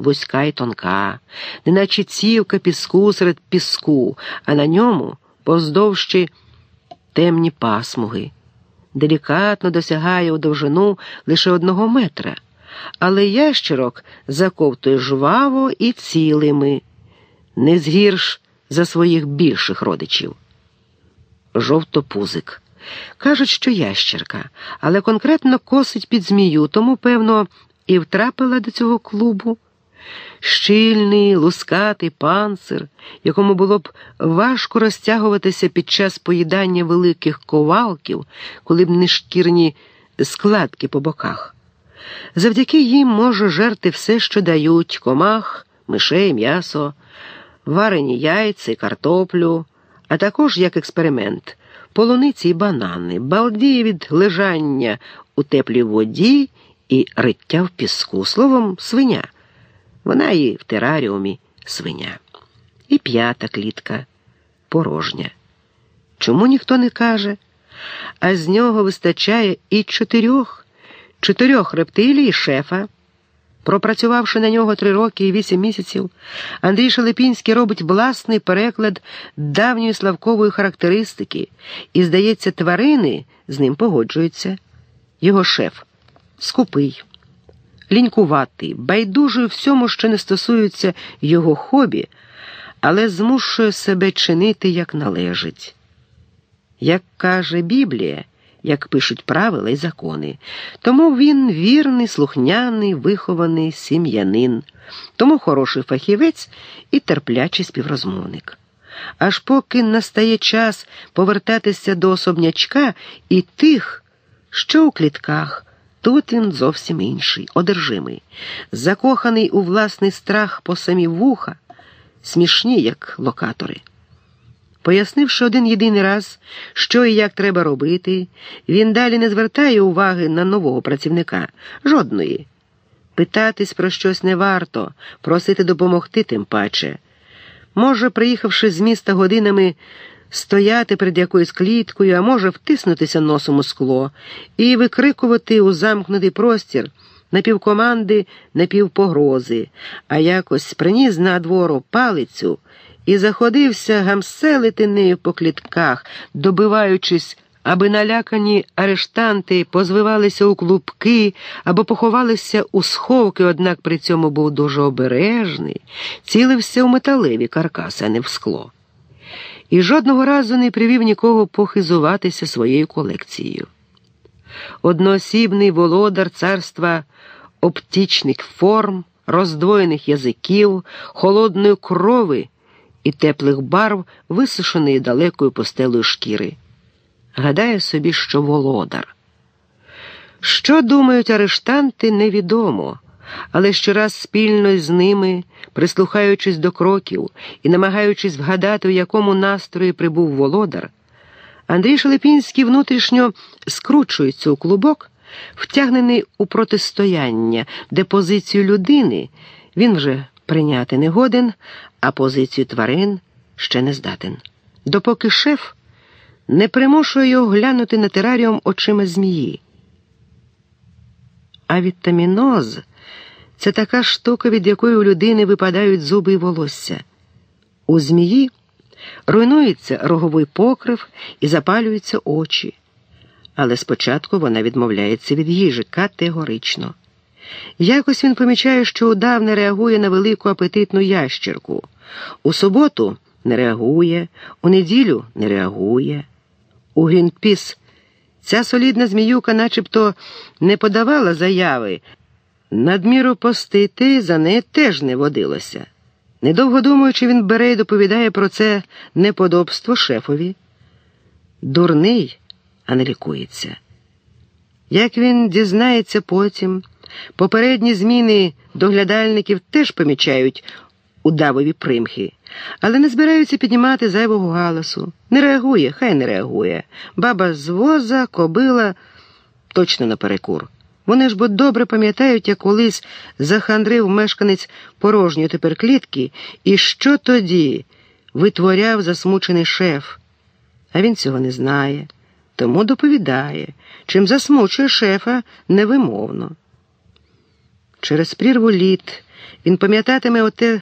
вузька й тонка, неначе цівка піску серед піску, а на ньому поздовжчі темні пасмуги. Делікатно досягає у довжину лише одного метра, але ящерок заковтує жваво і цілими, не згірш за своїх більших родичів. Жовтопузик. Кажуть, що ящерка, але конкретно косить під змію, тому, певно, і втрапила до цього клубу. Щільний, лускатий панцир, якому було б важко розтягуватися під час поїдання великих ковалків, коли б не шкірні складки по боках. Завдяки їм може жерти все, що дають комах, мишей, м'ясо, варені яйця, картоплю, а також як експеримент полуниці й банани, балдіє від лежання у теплій воді і риття в піску, словом, свиня. Вона і в тераріумі свиня. І п'ята клітка порожня. Чому ніхто не каже? А з нього вистачає і чотирьох, чотирьох рептилій шефа. Пропрацювавши на нього три роки і вісім місяців, Андрій Шелепінський робить власний переклад давньої славкової характеристики, і, здається, тварини з ним погоджуються. Його шеф скупий, лінькуватий, байдужий всьому, що не стосується його хобі, але змушує себе чинити як належить. Як каже Біблія, як пишуть правила і закони. Тому він вірний, слухняний, вихований сім'янин, тому хороший фахівець і терплячий співрозмовник. Аж поки настає час повертатися до особнячка і тих, що у клітках. Тут він зовсім інший, одержимий, закоханий у власний страх по самі вуха, смішні, як локатори. Пояснивши один єдиний раз, що і як треба робити, він далі не звертає уваги на нового працівника жодної. Питатись про щось не варто, просити допомогти тим паче. Може, приїхавши з міста годинами, стояти перед якоюсь кліткою, а може втиснутися носом у скло і викрикувати у замкнутий простір напівкоманди, напівпогрози, а якось приніс на двору палицю і заходився гамселити нею по клітках, добиваючись, аби налякані арештанти позвивалися у клубки або поховалися у сховки, однак при цьому був дуже обережний, цілився у металеві каркаси, а не в скло. І жодного разу не привів нікого похизуватися своєю колекцією. Одноосібний володар царства оптічних форм, роздвоєних язиків, холодної крови і теплих барв, висушеної далекою постелою шкіри. Гадає собі, що володар. Що думають арештанти, невідомо, але щораз спільно з ними, прислухаючись до кроків і намагаючись вгадати, у якому настрої прибув володар, Андрій Шелепінський внутрішньо скручується у клубок, втягнений у протистояння, де позицію людини він вже прийняти не годен, а позицію тварин ще не здатен. Допоки шеф не примушує його глянути на тераріум очима змії. А вітаміноз це така штука, від якої у людини випадають зуби і волосся. У змії руйнується роговий покрив і запалюються очі. Але спочатку вона відмовляється від їжі категорично. Якось він помічає, що удав не реагує на велику апетитну ящерку. У суботу не реагує, у неділю не реагує. У Грінпіс ця солідна зміюка начебто не подавала заяви. Надміру постити за неї теж не водилося. Недовго думаючи, він бере і доповідає про це неподобство шефові. Дурний, а не лікується. Як він дізнається потім, попередні зміни доглядальників теж помічають удавові примхи, але не збираються піднімати зайвого галасу. Не реагує, хай не реагує. Баба з воза, кобила точно наперекур. Вони ж бо добре пам'ятають, як колись захандрив мешканець порожньої тепер клітки, і що тоді витворяв засмучений шеф. А він цього не знає, тому доповідає, чим засмучує шефа невимовно. Через прірву літ Він пам'ятатиме оте